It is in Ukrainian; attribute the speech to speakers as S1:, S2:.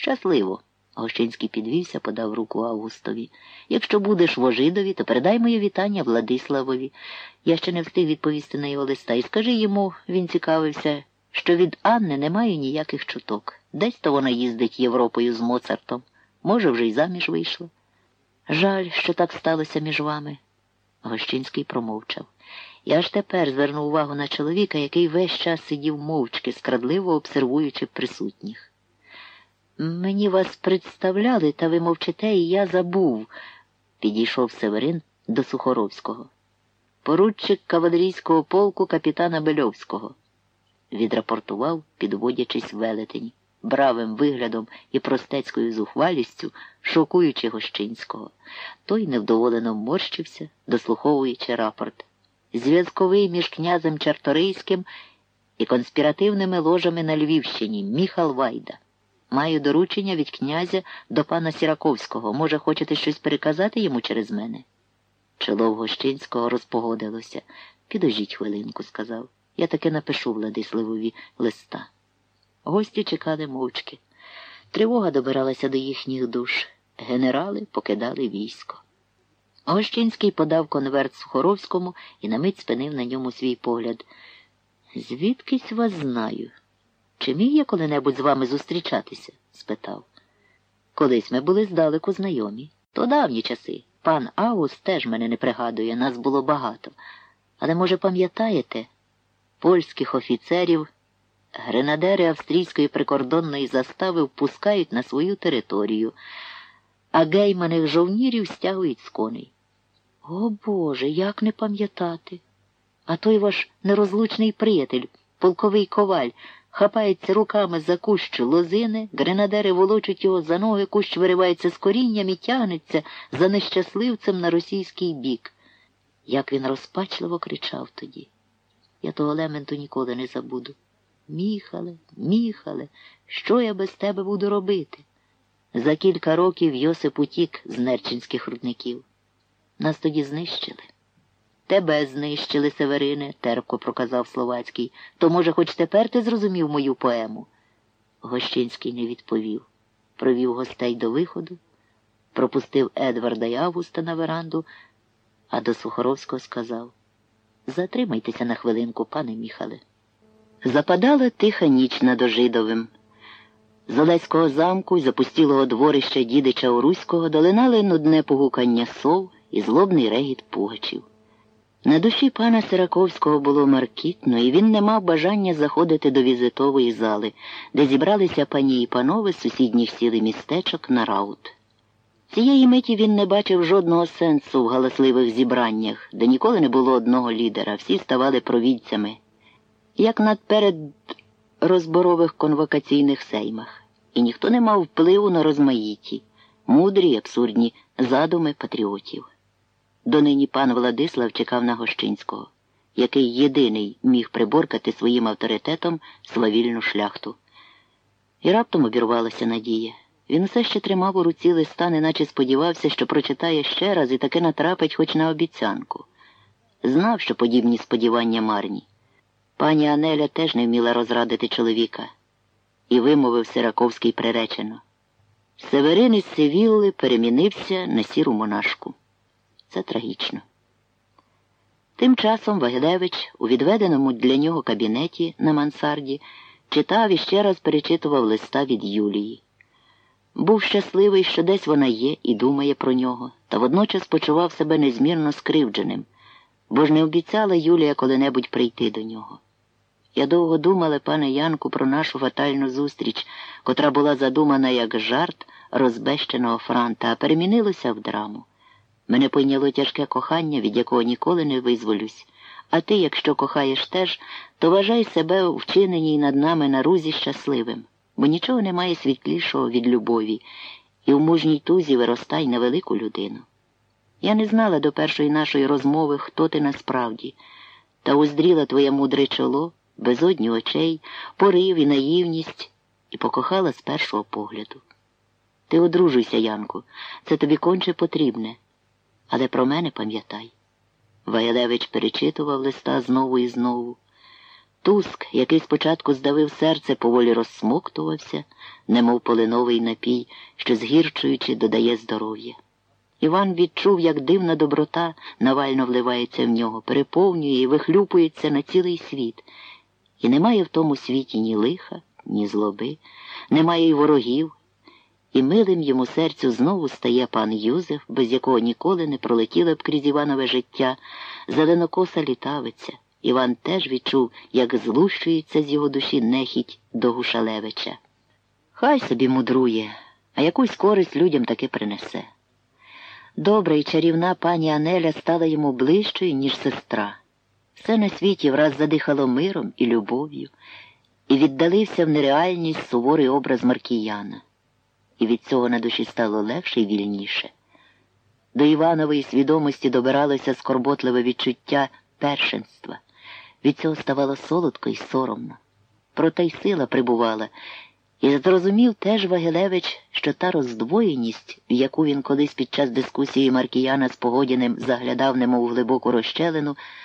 S1: Щасливо. Гощинський підвівся, подав руку Августові. Якщо будеш в Ожидові, то передай моє вітання Владиславові. Я ще не встиг відповісти на його листа. І скажи йому, він цікавився, що від Анни немає ніяких чуток. Десь то вона їздить Європою з Моцартом. Може, вже й заміж вийшла. Жаль, що так сталося між вами. Гощинський промовчав. Я ж тепер звернув увагу на чоловіка, який весь час сидів мовчки, скрадливо обсервуючи присутніх. Мені вас представляли, та ви мовчите, і я забув, підійшов Северин до Сухоровського. Поручик кавалерійського полку капітана Бельовського, відрапортував, підводячись велетень, бравим виглядом і простецькою зухвалістю, шокуючи Гощинського. Той невдоволено морщився, дослуховуючи рапорт. Зв'язковий між князем Чарторийським і конспіративними ложами на Львівщині Міхал Вайда. Маю доручення від князя до пана Сіраковського. Може, хочете щось переказати йому через мене? Чоло в Гощинського розпогодилося. Підожіть хвилинку, сказав. Я таки напишу Владиславові листа. Гості чекали мовчки. Тривога добиралася до їхніх душ. Генерали покидали військо. Гощинський подав конверт Сухоровському і на мить спинив на ньому свій погляд. Звідкись вас знаю? Чи міг я коли-небудь з вами зустрічатися? спитав. Колись ми були здалеку знайомі. То давні часи. Пан Ауст теж мене не пригадує, нас було багато. Але, може, пам'ятаєте, польських офіцерів гренадери австрійської прикордонної застави впускають на свою територію, а гейманих жовнірів стягують з коней. О Боже, як не пам'ятати? А той ваш нерозлучний приятель, полковий коваль, хапається руками за кущ лозини, гренадери волочуть його за ноги, кущ виривається з корінням і тягнеться за нещасливцем на російський бік. Як він розпачливо кричав тоді. Я того лементу ніколи не забуду. Міхале, міхале, що я без тебе буду робити? За кілька років Йосип утік з нерчинських рудників. Нас тоді знищили. Тебе знищили, Северине, терпко проказав Словацький. То, може, хоч тепер ти зрозумів мою поему? Гощинський не відповів. Провів гостей до виходу, пропустив Едварда й Августа на веранду, а до Сухоровського сказав Затримайтеся на хвилинку, пане Міхале. Западала тиха ніч над Ожидовим. З Олеського замку й запустілого дворища дідича Оруського долинали нудне погукання сов і злобний регіт пугачів. На душі пана Сираковського було маркітно, і він не мав бажання заходити до візитової зали, де зібралися пані і панове з сусідніх сіл і містечок на раут. Цієї миті він не бачив жодного сенсу в галасливих зібраннях, де ніколи не було одного лідера, всі ставали провідцями, як надперед розборових конвокаційних сеймах, і ніхто не мав впливу на розмаїті, мудрі й абсурдні задуми патріотів. Донині пан Владислав чекав на Гощинського, який єдиний міг приборкати своїм авторитетом свавільну шляхту. І раптом обірвалася надія. Він все ще тримав у руці листа, неначе сподівався, що прочитає ще раз і таки натрапить хоч на обіцянку. Знав, що подібні сподівання марні. Пані Анеля теж не вміла розрадити чоловіка і вимовив Сираковський приречено. Северин із Севілли перемінився на сіру монашку. Це трагічно. Тим часом Вагилевич у відведеному для нього кабінеті на мансарді читав і ще раз перечитував листа від Юлії. Був щасливий, що десь вона є і думає про нього, та водночас почував себе незмірно скривдженим, бо ж не обіцяла Юлія коли-небудь прийти до нього. Я довго думала, пане Янку, про нашу фатальну зустріч, котра була задумана як жарт розбещеного франта, а перемінилося в драму. Мене пойняло тяжке кохання, від якого ніколи не визволюсь. А ти, якщо кохаєш теж, то вважай себе вчиненій над нами на рузі щасливим, бо нічого немає світлішого від любові, і в мужній тузі виростай на велику людину. Я не знала до першої нашої розмови, хто ти насправді, та уздріла твоє мудре чоло, безодні очей, порив і наївність, і покохала з першого погляду. Ти одружуйся, Янку, це тобі конче потрібне. Але про мене пам'ятай. Ваялевич перечитував листа знову і знову. Туск, який спочатку здавив серце, поволі розсмоктувався, немов полиновий напій, що згірчуючи, додає здоров'я. Іван відчув, як дивна доброта навально вливається в нього, переповнює і вихлюпується на цілий світ. І немає в тому світі ні лиха, ні злоби, немає й ворогів, і милим йому серцю знову стає пан Юзеф, без якого ніколи не пролетіло б крізь Іванове життя, зеленокоса літавиця. Іван теж відчув, як злущується з його душі нехідь до Гушалевича. Хай собі мудрує, а якусь користь людям таки принесе. Добра і чарівна пані Анеля стала йому ближчою, ніж сестра. Все на світі враз задихало миром і любов'ю, і віддалився в нереальність суворий образ Маркіяна, і від цього на душі стало легше і вільніше. До Іванової свідомості добиралося скорботливе відчуття першенства. Від цього ставало солодко і соромно. Проте й сила прибувала, і зрозумів теж Вагилевич, що та роздвоєність, в яку він колись під час дискусії Маркіяна з Погодіним заглядав немов глибоку розщелину,